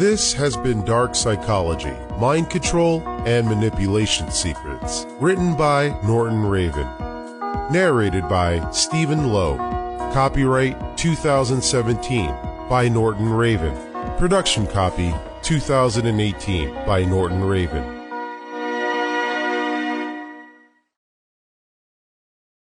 This has been Dark Psychology, Mind Control, and Manipulation Secrets, written by Norton Raven. Narrated by Stephen Lowe. Copyright 2017 by Norton Raven. Production copy 2018 by Norton Raven.